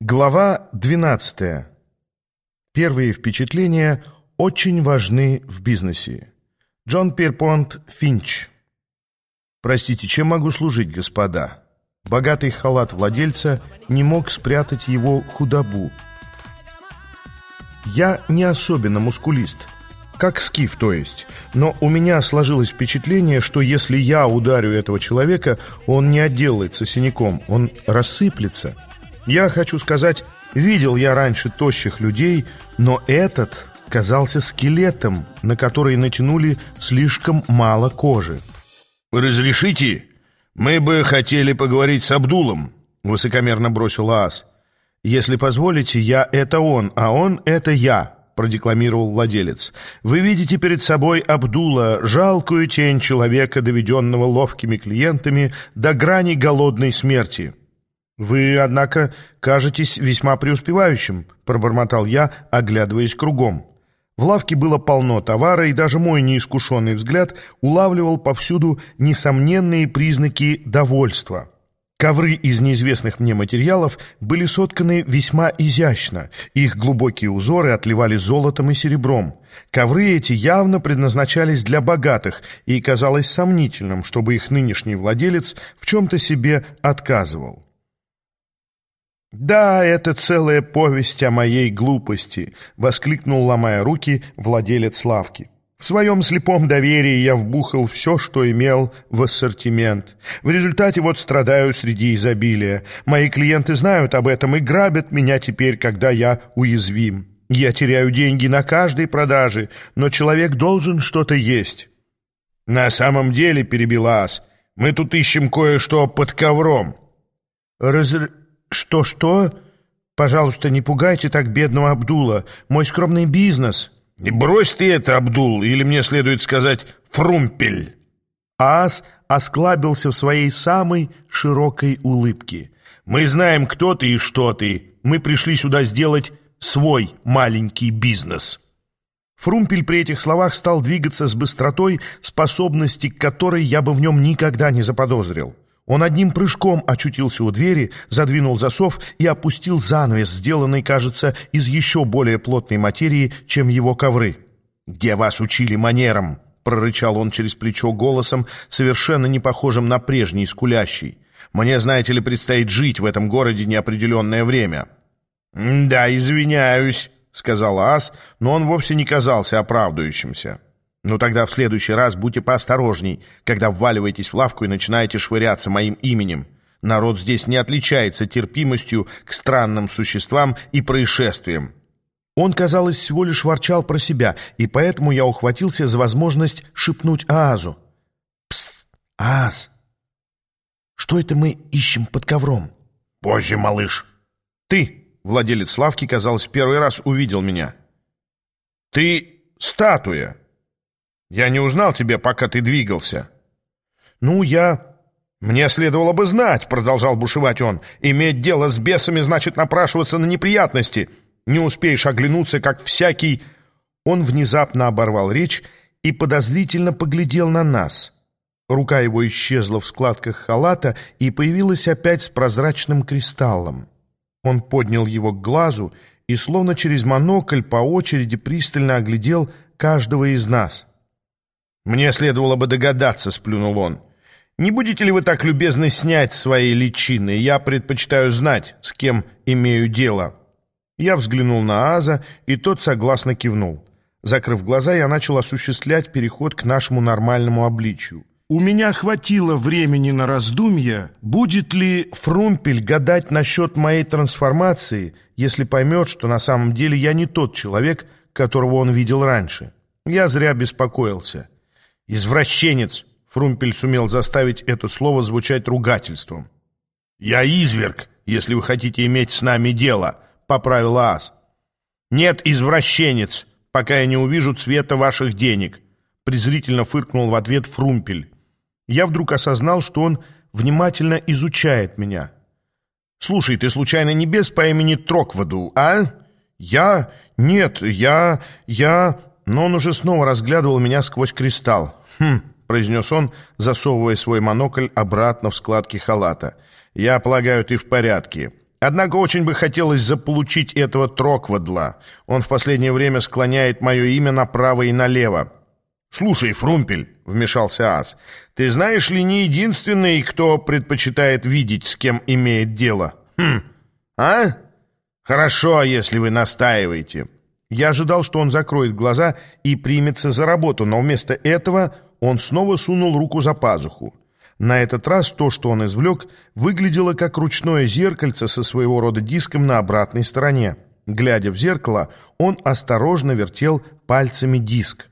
Глава 12. Первые впечатления очень важны в бизнесе. Джон Пирпонт Финч. Простите, чем могу служить, господа? Богатый халат владельца не мог спрятать его худобу. Я не особенно мускулист, как скиф, то есть, но у меня сложилось впечатление, что если я ударю этого человека, он не отделается синяком, он рассыплется – я хочу сказать, видел я раньше тощих людей, но этот казался скелетом, на который натянули слишком мало кожи. «Разрешите? Мы бы хотели поговорить с Абдулом», — высокомерно бросил Аас. «Если позволите, я — это он, а он — это я», — продекламировал владелец. «Вы видите перед собой Абдула, жалкую тень человека, доведенного ловкими клиентами до грани голодной смерти». «Вы, однако, кажетесь весьма преуспевающим», — пробормотал я, оглядываясь кругом. В лавке было полно товара, и даже мой неискушенный взгляд улавливал повсюду несомненные признаки довольства. Ковры из неизвестных мне материалов были сотканы весьма изящно, их глубокие узоры отливали золотом и серебром. Ковры эти явно предназначались для богатых, и казалось сомнительным, чтобы их нынешний владелец в чем-то себе отказывал. «Да, это целая повесть о моей глупости», — воскликнул, ломая руки, владелец лавки. В своем слепом доверии я вбухал все, что имел в ассортимент. В результате вот страдаю среди изобилия. Мои клиенты знают об этом и грабят меня теперь, когда я уязвим. Я теряю деньги на каждой продаже, но человек должен что-то есть. На самом деле, перебил Ас, мы тут ищем кое-что под ковром. Разр... «Что-что? Пожалуйста, не пугайте так бедного Абдула. Мой скромный бизнес». «Не брось ты это, Абдул, или мне следует сказать «фрумпель». Ас осклабился в своей самой широкой улыбке. «Мы знаем, кто ты и что ты. Мы пришли сюда сделать свой маленький бизнес». Фрумпель при этих словах стал двигаться с быстротой, способности к которой я бы в нем никогда не заподозрил. Он одним прыжком очутился у двери, задвинул засов и опустил занавес, сделанный, кажется, из еще более плотной материи, чем его ковры. «Где вас учили манерам?» — прорычал он через плечо голосом, совершенно не похожим на прежний скулящий. «Мне, знаете ли, предстоит жить в этом городе неопределенное время». «Да, извиняюсь», — сказал Ас, но он вовсе не казался оправдывающимся. «Ну тогда в следующий раз будьте поосторожней, когда вваливаетесь в лавку и начинаете швыряться моим именем. Народ здесь не отличается терпимостью к странным существам и происшествиям». Он, казалось, всего лишь ворчал про себя, и поэтому я ухватился за возможность шепнуть Аазу. «Псst, Ааз, что это мы ищем под ковром?» «Позже, малыш». «Ты, владелец лавки, казалось, первый раз увидел меня». «Ты статуя». Я не узнал тебя, пока ты двигался». «Ну, я...» «Мне следовало бы знать», — продолжал бушевать он. «Иметь дело с бесами значит напрашиваться на неприятности. Не успеешь оглянуться, как всякий...» Он внезапно оборвал речь и подозрительно поглядел на нас. Рука его исчезла в складках халата и появилась опять с прозрачным кристаллом. Он поднял его к глазу и, словно через монокль, по очереди пристально оглядел каждого из нас. «Мне следовало бы догадаться», — сплюнул он. «Не будете ли вы так любезны снять свои личины? Я предпочитаю знать, с кем имею дело». Я взглянул на Аза, и тот согласно кивнул. Закрыв глаза, я начал осуществлять переход к нашему нормальному обличию. У меня хватило времени на раздумья, будет ли Фрумпель гадать насчет моей трансформации, если поймет, что на самом деле я не тот человек, которого он видел раньше. Я зря беспокоился. «Извращенец!» — Фрумпель сумел заставить это слово звучать ругательством. «Я изверг, если вы хотите иметь с нами дело», — поправил Ас. «Нет, извращенец, пока я не увижу цвета ваших денег», — презрительно фыркнул в ответ Фрумпель. Я вдруг осознал, что он внимательно изучает меня. «Слушай, ты случайно не без по имени Трокваду, а?» «Я? Нет, я... я...» Но он уже снова разглядывал меня сквозь кристалл. «Хм», — произнес он, засовывая свой монокль обратно в складки халата. «Я полагаю, ты в порядке. Однако очень бы хотелось заполучить этого Троквадла. Он в последнее время склоняет мое имя направо и налево. «Слушай, Фрумпель», — вмешался Ас, — «ты знаешь ли не единственный, кто предпочитает видеть, с кем имеет дело?» «Хм, а? Хорошо, если вы настаиваете». Я ожидал, что он закроет глаза и примется за работу, но вместо этого он снова сунул руку за пазуху. На этот раз то, что он извлек, выглядело как ручное зеркальце со своего рода диском на обратной стороне. Глядя в зеркало, он осторожно вертел пальцами диск.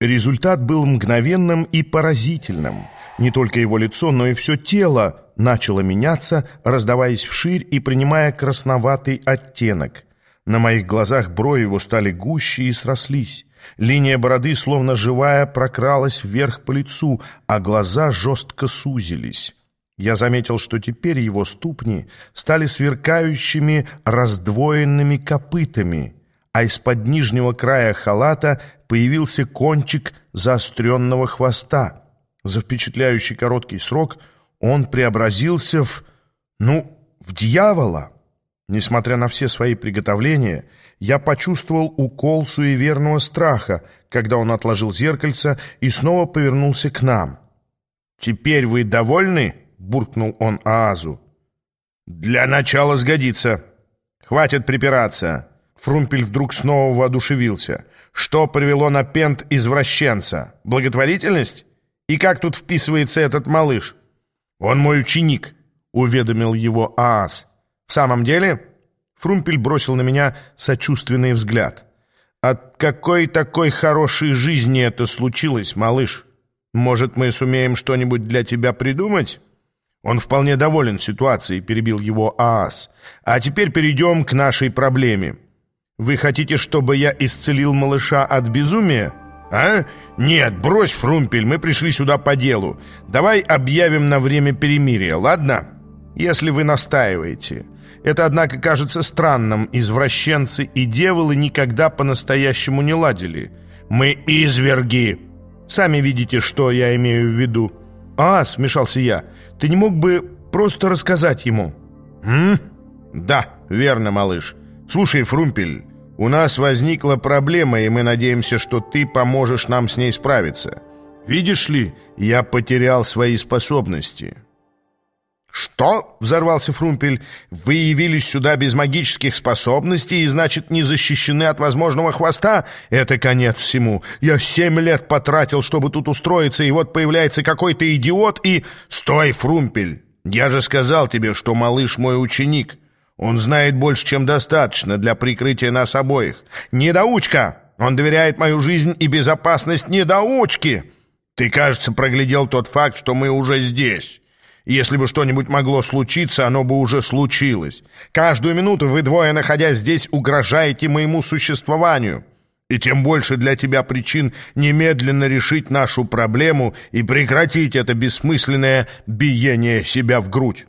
Результат был мгновенным и поразительным. Не только его лицо, но и все тело начало меняться, раздаваясь вширь и принимая красноватый оттенок. На моих глазах брови его стали гуще и срослись. Линия бороды, словно живая, прокралась вверх по лицу, а глаза жестко сузились. Я заметил, что теперь его ступни стали сверкающими раздвоенными копытами, а из-под нижнего края халата появился кончик заостренного хвоста. За впечатляющий короткий срок он преобразился в... ну, в дьявола. Несмотря на все свои приготовления, я почувствовал укол суеверного страха, когда он отложил зеркальце и снова повернулся к нам. «Теперь вы довольны?» — буркнул он Аазу. «Для начала сгодится. Хватит припираться». Фрумпель вдруг снова воодушевился. «Что привело на пент извращенца? Благотворительность? И как тут вписывается этот малыш?» «Он мой ученик», — уведомил его Аас. «В самом деле?» Фрумпель бросил на меня сочувственный взгляд. «От какой такой хорошей жизни это случилось, малыш? Может, мы сумеем что-нибудь для тебя придумать?» Он вполне доволен ситуацией, перебил его Аас. «А теперь перейдем к нашей проблеме. Вы хотите, чтобы я исцелил малыша от безумия?» «А? Нет, брось, Фрумпель, мы пришли сюда по делу. Давай объявим на время перемирия, ладно?» «Если вы настаиваете». Это, однако, кажется странным. Извращенцы и дьяволы никогда по-настоящему не ладили. Мы изверги. Сами видите, что я имею в виду. А, смешался я, ты не мог бы просто рассказать ему? М? Да, верно, малыш. Слушай, Фрумпель, у нас возникла проблема, и мы надеемся, что ты поможешь нам с ней справиться. Видишь ли, я потерял свои способности. «Что?» — взорвался Фрумпель. «Вы явились сюда без магических способностей и, значит, не защищены от возможного хвоста? Это конец всему. Я семь лет потратил, чтобы тут устроиться, и вот появляется какой-то идиот и...» «Стой, Фрумпель! Я же сказал тебе, что малыш мой ученик. Он знает больше, чем достаточно для прикрытия нас обоих. Недоучка! Он доверяет мою жизнь и безопасность недоучки! Ты, кажется, проглядел тот факт, что мы уже здесь». Если бы что-нибудь могло случиться, оно бы уже случилось. Каждую минуту вы двое, находясь здесь, угрожаете моему существованию. И тем больше для тебя причин немедленно решить нашу проблему и прекратить это бессмысленное биение себя в грудь.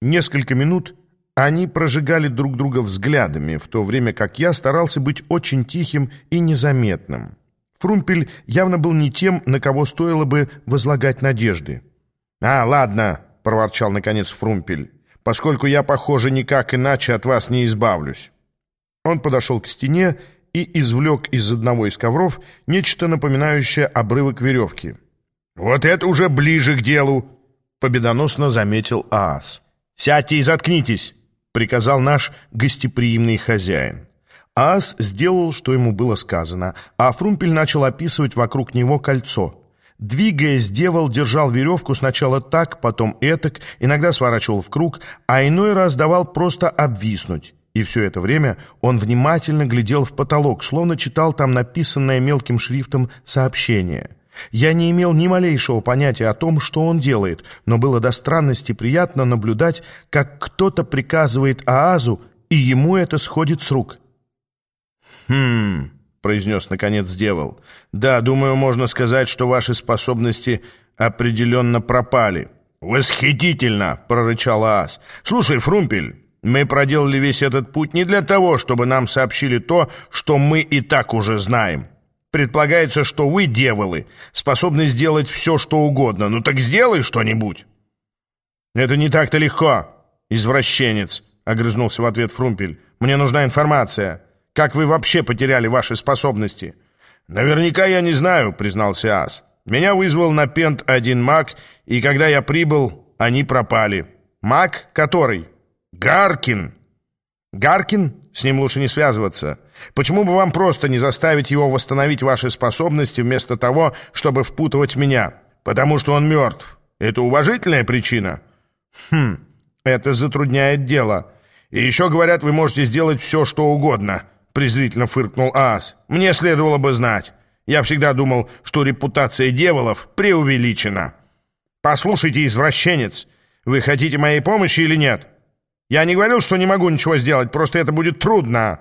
Несколько минут они прожигали друг друга взглядами, в то время как я старался быть очень тихим и незаметным. Фрумпель явно был не тем, на кого стоило бы возлагать надежды. «А, ладно», — проворчал наконец Фрумпель, «поскольку я, похоже, никак иначе от вас не избавлюсь». Он подошел к стене и извлек из одного из ковров нечто напоминающее обрывок веревки. «Вот это уже ближе к делу!» — победоносно заметил Аас. «Сядьте и заткнитесь!» — приказал наш гостеприимный хозяин. Аас сделал, что ему было сказано, а Фрумпель начал описывать вокруг него кольцо — Двигаясь, девол держал веревку сначала так, потом этак, иногда сворачивал в круг, а иной раз давал просто обвиснуть. И все это время он внимательно глядел в потолок, словно читал там написанное мелким шрифтом сообщение. Я не имел ни малейшего понятия о том, что он делает, но было до странности приятно наблюдать, как кто-то приказывает Аазу, и ему это сходит с рук. «Хм...» произнес наконец Девол. «Да, думаю, можно сказать, что ваши способности определенно пропали». «Восхитительно!» — прорычал Аас. «Слушай, Фрумпель, мы проделали весь этот путь не для того, чтобы нам сообщили то, что мы и так уже знаем. Предполагается, что вы, деволы, способны сделать все, что угодно. Ну так сделай что-нибудь!» «Это не так-то легко!» извращенец!» — огрызнулся в ответ Фрумпель. «Мне нужна информация. Как вы вообще потеряли ваши способности?» «Наверняка я не знаю», — признался Ас. «Меня вызвал на пент один маг, и когда я прибыл, они пропали». «Маг? Который?» «Гаркин!» «Гаркин? С ним лучше не связываться. Почему бы вам просто не заставить его восстановить ваши способности вместо того, чтобы впутывать меня? Потому что он мертв. Это уважительная причина?» «Хм, это затрудняет дело. И еще, говорят, вы можете сделать все, что угодно» презрительно фыркнул Аас. «Мне следовало бы знать. Я всегда думал, что репутация дьяволов преувеличена. Послушайте, извращенец, вы хотите моей помощи или нет? Я не говорил, что не могу ничего сделать, просто это будет трудно».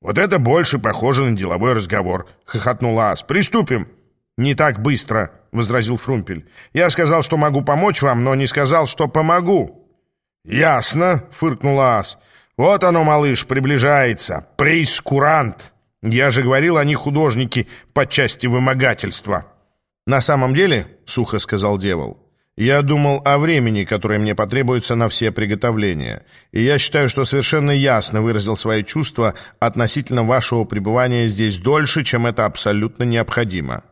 «Вот это больше похоже на деловой разговор», — хохотнул Аас. «Приступим». «Не так быстро», — возразил Фрумпель. «Я сказал, что могу помочь вам, но не сказал, что помогу». «Ясно», — фыркнул Аас. «Вот оно, малыш, приближается. Прейскурант. Я же говорил, они художники по части вымогательства». «На самом деле, — сухо сказал дьявол, — я думал о времени, которое мне потребуется на все приготовления, и я считаю, что совершенно ясно выразил свои чувства относительно вашего пребывания здесь дольше, чем это абсолютно необходимо».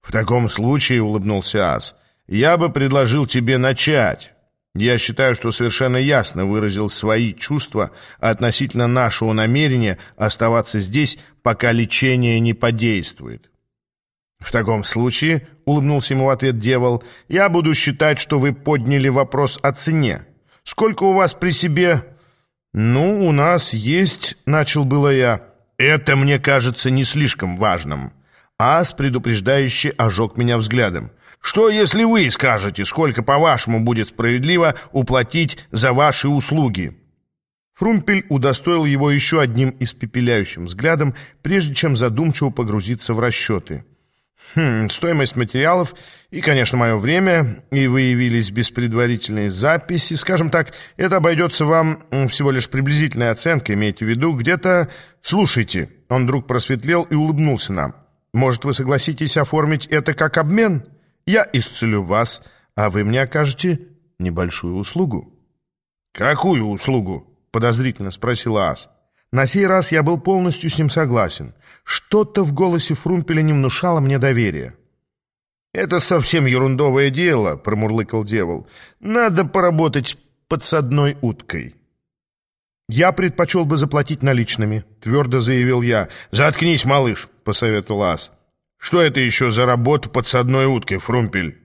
«В таком случае, — улыбнулся Ас, — я бы предложил тебе начать». Я считаю, что совершенно ясно выразил свои чувства относительно нашего намерения оставаться здесь, пока лечение не подействует. «В таком случае, — улыбнулся ему в ответ дьявол, — я буду считать, что вы подняли вопрос о цене. Сколько у вас при себе...» «Ну, у нас есть...» — начал было я. «Это мне кажется не слишком важным». Ас предупреждающе ожег меня взглядом. Что, если вы скажете, сколько, по-вашему, будет справедливо уплатить за ваши услуги?» Фрумпель удостоил его еще одним испепеляющим взглядом, прежде чем задумчиво погрузиться в расчеты. «Хм, стоимость материалов и, конечно, мое время, и вы явились без предварительной записи. Скажем так, это обойдется вам всего лишь приблизительной оценкой, имейте в виду, где-то... Слушайте». Он вдруг просветлел и улыбнулся нам. «Может, вы согласитесь оформить это как обмен?» Я исцелю вас, а вы мне окажете небольшую услугу». «Какую услугу?» — подозрительно спросил Ас. На сей раз я был полностью с ним согласен. Что-то в голосе Фрумпеля не внушало мне доверия. «Это совсем ерундовое дело», — промурлыкал дьявол. «Надо поработать подсадной уткой». «Я предпочел бы заплатить наличными», — твердо заявил я. «Заткнись, малыш», — посоветовал Ас. Что это еще за работа подсадной уткой, Фрумпель?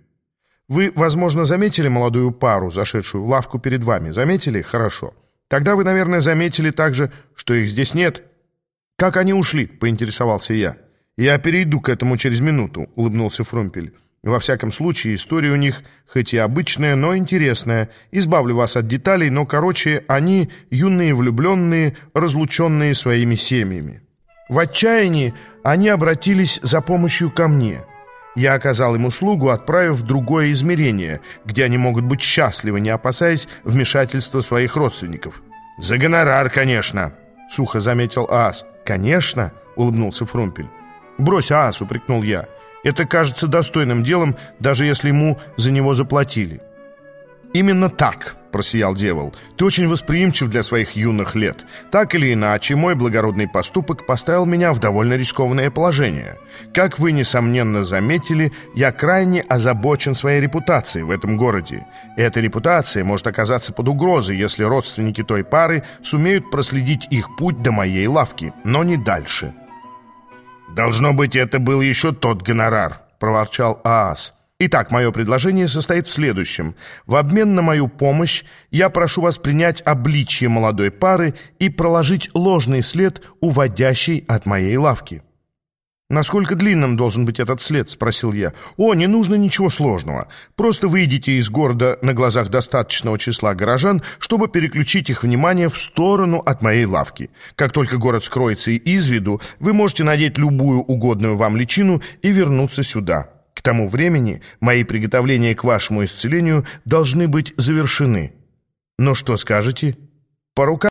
Вы, возможно, заметили молодую пару, зашедшую в лавку перед вами. Заметили? Хорошо. Тогда вы, наверное, заметили также, что их здесь нет. Как они ушли? Поинтересовался я. Я перейду к этому через минуту, улыбнулся Фрумпель. Во всяком случае, история у них, хоть и обычная, но интересная. Избавлю вас от деталей, но, короче, они юные влюбленные, разлученные своими семьями. В отчаянии они обратились за помощью ко мне. Я оказал им услугу, отправив в другое измерение, где они могут быть счастливы, не опасаясь вмешательства своих родственников. «За гонорар, конечно!» — сухо заметил Аас. «Конечно!» — улыбнулся Фрумпель. «Брось, Аас!» — упрекнул я. «Это кажется достойным делом, даже если ему за него заплатили». «Именно так!» — просиял дьявол. «Ты очень восприимчив для своих юных лет. Так или иначе, мой благородный поступок поставил меня в довольно рискованное положение. Как вы, несомненно, заметили, я крайне озабочен своей репутацией в этом городе. Эта репутация может оказаться под угрозой, если родственники той пары сумеют проследить их путь до моей лавки, но не дальше». «Должно быть, это был еще тот гонорар», — проворчал Аас. Итак, мое предложение состоит в следующем. В обмен на мою помощь я прошу вас принять обличье молодой пары и проложить ложный след, уводящий от моей лавки. «Насколько длинным должен быть этот след?» — спросил я. «О, не нужно ничего сложного. Просто выйдите из города на глазах достаточного числа горожан, чтобы переключить их внимание в сторону от моей лавки. Как только город скроется из виду, вы можете надеть любую угодную вам личину и вернуться сюда». Тому времени мои приготовления к вашему исцелению должны быть завершены. Но что скажете? По рукам?